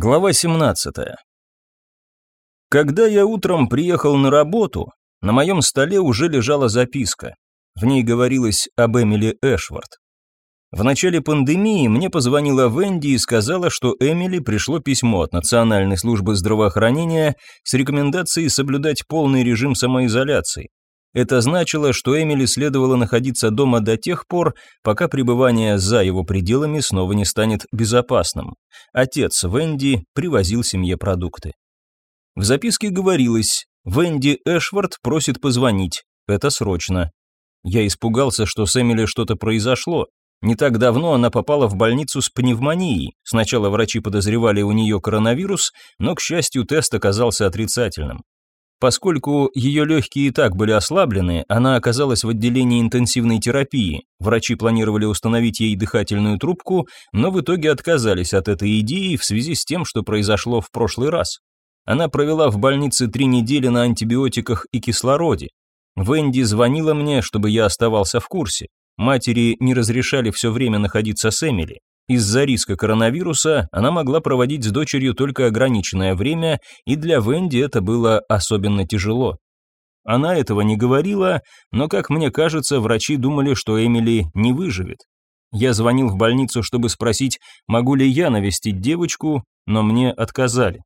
Глава 17. Когда я утром приехал на работу, на моем столе уже лежала записка. В ней говорилось об Эмили Эшвард. В начале пандемии мне позвонила Венди и сказала, что Эмили пришло письмо от Национальной службы здравоохранения с рекомендацией соблюдать полный режим самоизоляции. Это значило, что Эмили следовало находиться дома до тех пор, пока пребывание за его пределами снова не станет безопасным. Отец Венди привозил семье продукты. В записке говорилось «Венди Эшвард просит позвонить. Это срочно». Я испугался, что с Эмили что-то произошло. Не так давно она попала в больницу с пневмонией. Сначала врачи подозревали у нее коронавирус, но, к счастью, тест оказался отрицательным. Поскольку ее легкие и так были ослаблены, она оказалась в отделении интенсивной терапии. Врачи планировали установить ей дыхательную трубку, но в итоге отказались от этой идеи в связи с тем, что произошло в прошлый раз. Она провела в больнице три недели на антибиотиках и кислороде. Венди звонила мне, чтобы я оставался в курсе. Матери не разрешали все время находиться с Эмили. Из-за риска коронавируса она могла проводить с дочерью только ограниченное время, и для Венди это было особенно тяжело. Она этого не говорила, но, как мне кажется, врачи думали, что Эмили не выживет. Я звонил в больницу, чтобы спросить, могу ли я навестить девочку, но мне отказали.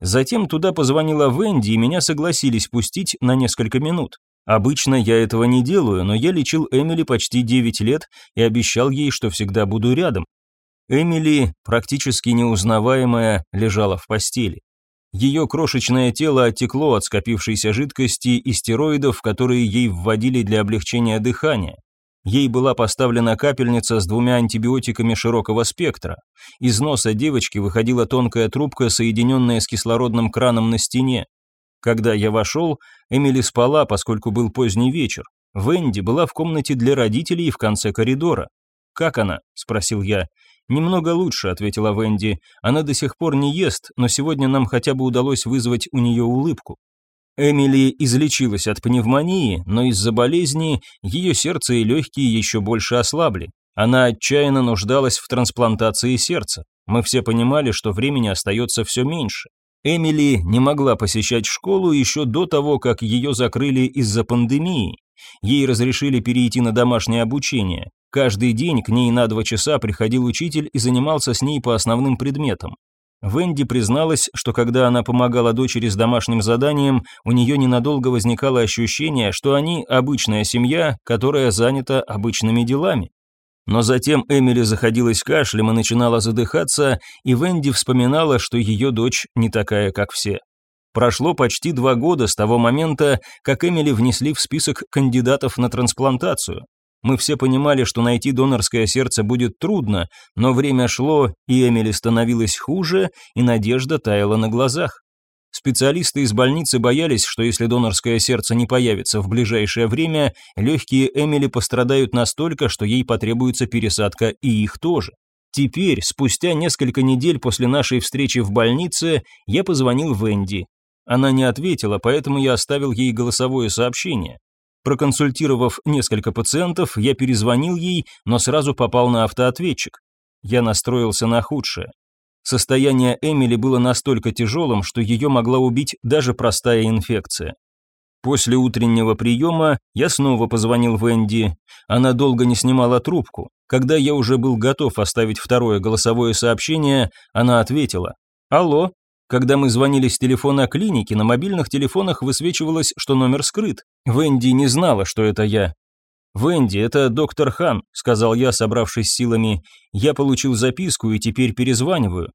Затем туда позвонила Венди, и меня согласились пустить на несколько минут. Обычно я этого не делаю, но я лечил Эмили почти 9 лет и обещал ей, что всегда буду рядом. Эмили, практически неузнаваемая, лежала в постели. Ее крошечное тело оттекло от скопившейся жидкости и стероидов, которые ей вводили для облегчения дыхания. Ей была поставлена капельница с двумя антибиотиками широкого спектра. Из носа девочки выходила тонкая трубка, соединенная с кислородным краном на стене. Когда я вошел, Эмили спала, поскольку был поздний вечер. Венди была в комнате для родителей в конце коридора. «Как она?» – спросил я. «Немного лучше», — ответила Венди. «Она до сих пор не ест, но сегодня нам хотя бы удалось вызвать у нее улыбку». Эмили излечилась от пневмонии, но из-за болезни ее сердце и легкие еще больше ослабли. Она отчаянно нуждалась в трансплантации сердца. Мы все понимали, что времени остается все меньше. Эмили не могла посещать школу еще до того, как ее закрыли из-за пандемии. Ей разрешили перейти на домашнее обучение. Каждый день к ней на два часа приходил учитель и занимался с ней по основным предметам. Венди призналась, что когда она помогала дочери с домашним заданием, у нее ненадолго возникало ощущение, что они обычная семья, которая занята обычными делами. Но затем Эмили заходилась кашлем и начинала задыхаться, и Венди вспоминала, что ее дочь не такая, как все. Прошло почти два года с того момента, как Эмили внесли в список кандидатов на трансплантацию. Мы все понимали, что найти донорское сердце будет трудно, но время шло, и Эмили становилась хуже, и надежда таяла на глазах. Специалисты из больницы боялись, что если донорское сердце не появится в ближайшее время, легкие Эмили пострадают настолько, что ей потребуется пересадка и их тоже. Теперь, спустя несколько недель после нашей встречи в больнице, я позвонил Венди. Она не ответила, поэтому я оставил ей голосовое сообщение. Проконсультировав несколько пациентов, я перезвонил ей, но сразу попал на автоответчик. Я настроился на худшее. Состояние Эмили было настолько тяжелым, что ее могла убить даже простая инфекция. После утреннего приема я снова позвонил Венди. Она долго не снимала трубку. Когда я уже был готов оставить второе голосовое сообщение, она ответила. «Алло, когда мы звонили с телефона клиники, на мобильных телефонах высвечивалось, что номер скрыт. Венди не знала, что это я. «Венди, это доктор Хан», — сказал я, собравшись силами. «Я получил записку и теперь перезваниваю».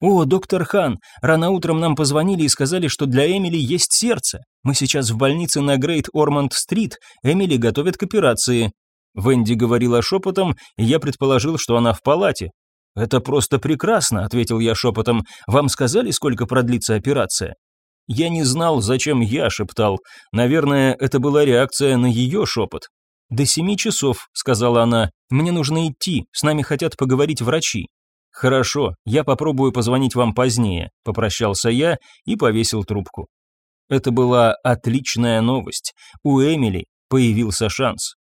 «О, доктор Хан, рано утром нам позвонили и сказали, что для Эмили есть сердце. Мы сейчас в больнице на Грейт Ормонд-стрит. Эмили готовят к операции». Венди говорила шепотом, и я предположил, что она в палате. «Это просто прекрасно», — ответил я шепотом. «Вам сказали, сколько продлится операция?» Я не знал, зачем я шептал. Наверное, это была реакция на ее шепот. «До семи часов», — сказала она. «Мне нужно идти, с нами хотят поговорить врачи». «Хорошо, я попробую позвонить вам позднее», — попрощался я и повесил трубку. Это была отличная новость. У Эмили появился шанс.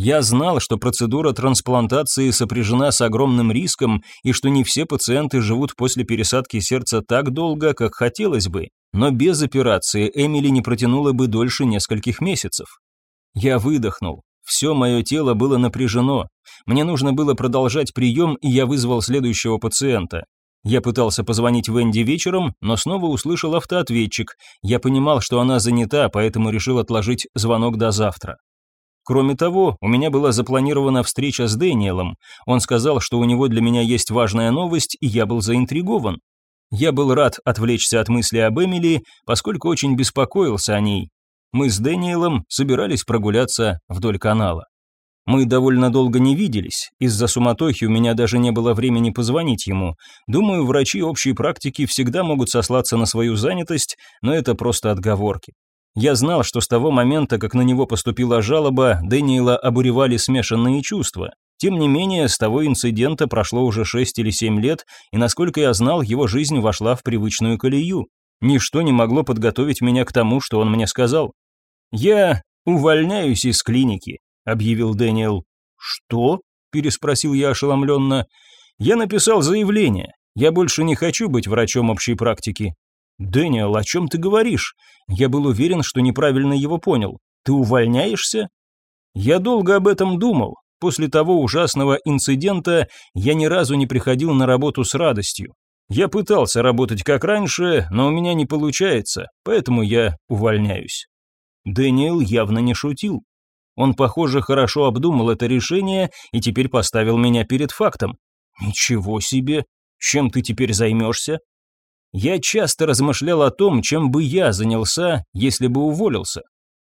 Я знал, что процедура трансплантации сопряжена с огромным риском и что не все пациенты живут после пересадки сердца так долго, как хотелось бы, но без операции Эмили не протянула бы дольше нескольких месяцев. Я выдохнул. Все мое тело было напряжено. Мне нужно было продолжать прием, и я вызвал следующего пациента. Я пытался позвонить Венди вечером, но снова услышал автоответчик. Я понимал, что она занята, поэтому решил отложить звонок до завтра. Кроме того, у меня была запланирована встреча с Дэниелом. Он сказал, что у него для меня есть важная новость, и я был заинтригован. Я был рад отвлечься от мысли об Эмили, поскольку очень беспокоился о ней. Мы с Дэниелом собирались прогуляться вдоль канала. Мы довольно долго не виделись, из-за суматохи у меня даже не было времени позвонить ему. Думаю, врачи общей практики всегда могут сослаться на свою занятость, но это просто отговорки. Я знал, что с того момента, как на него поступила жалоба, Дэниела обуревали смешанные чувства. Тем не менее, с того инцидента прошло уже 6 или 7 лет, и насколько я знал, его жизнь вошла в привычную колею. Ничто не могло подготовить меня к тому, что он мне сказал. «Я увольняюсь из клиники», — объявил Дэниел. «Что?» — переспросил я ошеломленно. «Я написал заявление. Я больше не хочу быть врачом общей практики. «Дэниел, о чем ты говоришь?» Я был уверен, что неправильно его понял. «Ты увольняешься?» Я долго об этом думал. После того ужасного инцидента я ни разу не приходил на работу с радостью. Я пытался работать как раньше, но у меня не получается, поэтому я увольняюсь. Дэниел явно не шутил. Он, похоже, хорошо обдумал это решение и теперь поставил меня перед фактом. «Ничего себе! Чем ты теперь займешься?» Я часто размышлял о том, чем бы я занялся, если бы уволился.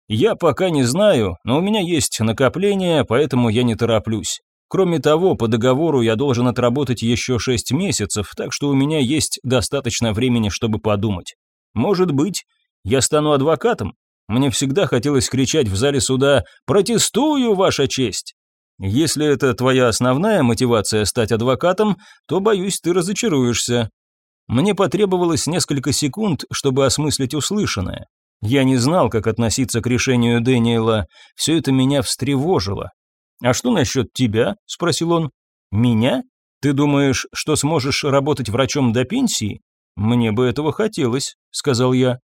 Я пока не знаю, но у меня есть накопление, поэтому я не тороплюсь. Кроме того, по договору я должен отработать еще шесть месяцев, так что у меня есть достаточно времени, чтобы подумать. Может быть, я стану адвокатом? Мне всегда хотелось кричать в зале суда «Протестую, Ваша честь!». Если это твоя основная мотивация стать адвокатом, то, боюсь, ты разочаруешься. Мне потребовалось несколько секунд, чтобы осмыслить услышанное. Я не знал, как относиться к решению Дэниела, все это меня встревожило. «А что насчет тебя?» – спросил он. «Меня? Ты думаешь, что сможешь работать врачом до пенсии?» «Мне бы этого хотелось», – сказал я.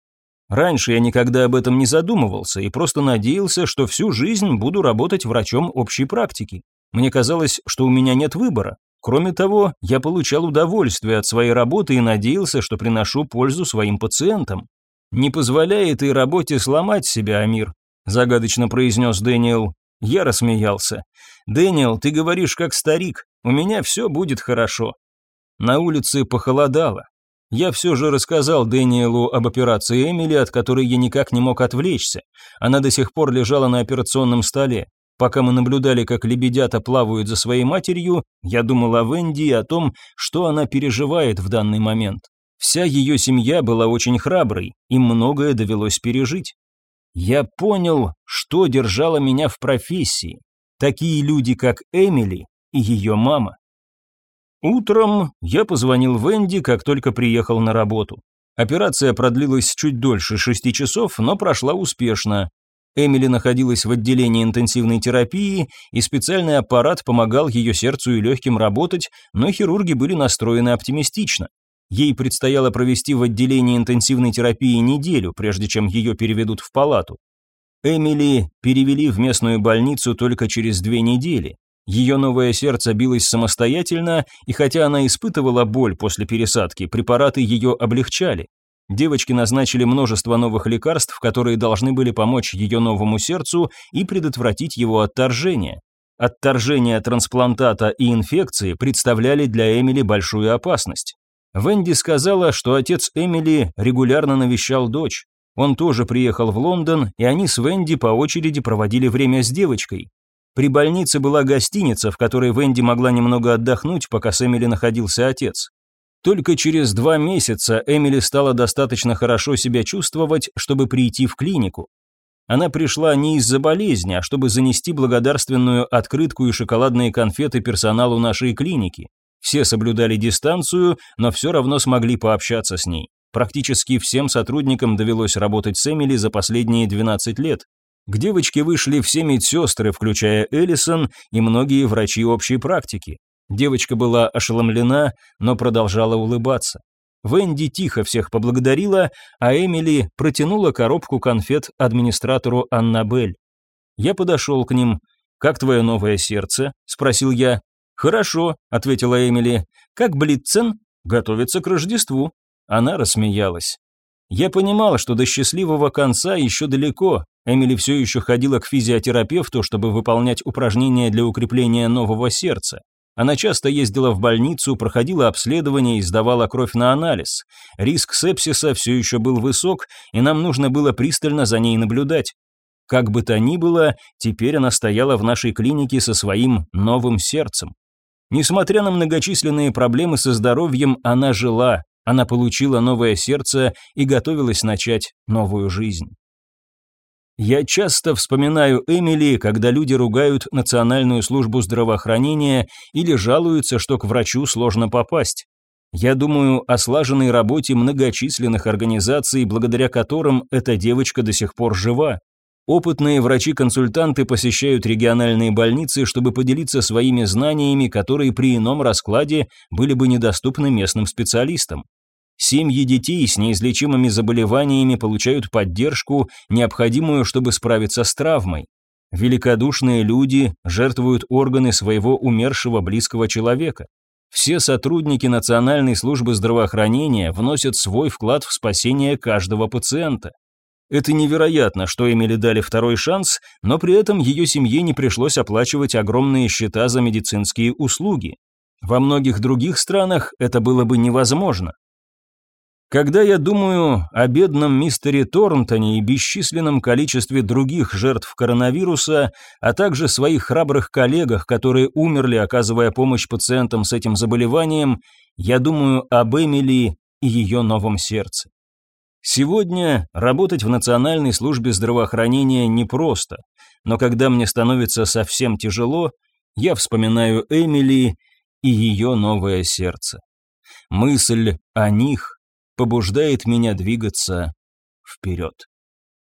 Раньше я никогда об этом не задумывался и просто надеялся, что всю жизнь буду работать врачом общей практики. Мне казалось, что у меня нет выбора. Кроме того, я получал удовольствие от своей работы и надеялся, что приношу пользу своим пациентам. «Не позволяй этой работе сломать себя, Амир», – загадочно произнес Дэниел. Я рассмеялся. «Дэниел, ты говоришь как старик, у меня все будет хорошо». На улице похолодало. Я все же рассказал Дэниелу об операции Эмили, от которой я никак не мог отвлечься. Она до сих пор лежала на операционном столе. Пока мы наблюдали, как лебедята плавают за своей матерью, я думал о Венди и о том, что она переживает в данный момент. Вся ее семья была очень храброй, и многое довелось пережить. Я понял, что держало меня в профессии. Такие люди, как Эмили и ее мама. Утром я позвонил Венди, как только приехал на работу. Операция продлилась чуть дольше шести часов, но прошла успешно. Эмили находилась в отделении интенсивной терапии, и специальный аппарат помогал ее сердцу и легким работать, но хирурги были настроены оптимистично. Ей предстояло провести в отделении интенсивной терапии неделю, прежде чем ее переведут в палату. Эмили перевели в местную больницу только через две недели. Ее новое сердце билось самостоятельно, и хотя она испытывала боль после пересадки, препараты ее облегчали. Девочке назначили множество новых лекарств, которые должны были помочь ее новому сердцу и предотвратить его отторжение. Отторжение трансплантата и инфекции представляли для Эмили большую опасность. Венди сказала, что отец Эмили регулярно навещал дочь. Он тоже приехал в Лондон, и они с Венди по очереди проводили время с девочкой. При больнице была гостиница, в которой Венди могла немного отдохнуть, пока с Эмили находился отец. Только через два месяца Эмили стала достаточно хорошо себя чувствовать, чтобы прийти в клинику. Она пришла не из-за болезни, а чтобы занести благодарственную открытку и шоколадные конфеты персоналу нашей клиники. Все соблюдали дистанцию, но все равно смогли пообщаться с ней. Практически всем сотрудникам довелось работать с Эмили за последние 12 лет. К девочке вышли все медсестры, включая Эллисон и многие врачи общей практики. Девочка была ошеломлена, но продолжала улыбаться. Венди тихо всех поблагодарила, а Эмили протянула коробку конфет администратору Аннабель. Я подошел к ним. «Как твое новое сердце?» – спросил я. «Хорошо», – ответила Эмили. «Как Блитцен?» «Готовится к Рождеству». Она рассмеялась. Я понимал, что до счастливого конца еще далеко. Эмили все еще ходила к физиотерапевту, чтобы выполнять упражнения для укрепления нового сердца. Она часто ездила в больницу, проходила обследование и сдавала кровь на анализ. Риск сепсиса все еще был высок, и нам нужно было пристально за ней наблюдать. Как бы то ни было, теперь она стояла в нашей клинике со своим новым сердцем. Несмотря на многочисленные проблемы со здоровьем, она жила, она получила новое сердце и готовилась начать новую жизнь. Я часто вспоминаю Эмили, когда люди ругают Национальную службу здравоохранения или жалуются, что к врачу сложно попасть. Я думаю о слаженной работе многочисленных организаций, благодаря которым эта девочка до сих пор жива. Опытные врачи-консультанты посещают региональные больницы, чтобы поделиться своими знаниями, которые при ином раскладе были бы недоступны местным специалистам. Семьи детей с неизлечимыми заболеваниями получают поддержку, необходимую, чтобы справиться с травмой. Великодушные люди жертвуют органы своего умершего близкого человека. Все сотрудники Национальной службы здравоохранения вносят свой вклад в спасение каждого пациента. Это невероятно, что Эмили дали второй шанс, но при этом ее семье не пришлось оплачивать огромные счета за медицинские услуги. Во многих других странах это было бы невозможно. Когда я думаю о бедном мистере Торнтоне и бесчисленном количестве других жертв коронавируса, а также своих храбрых коллегах, которые умерли, оказывая помощь пациентам с этим заболеванием, я думаю об Эмили и ее новом сердце. Сегодня работать в Национальной службе здравоохранения непросто, но когда мне становится совсем тяжело, я вспоминаю Эмили и ее новое сердце. Мысль о них побуждает меня двигаться вперед.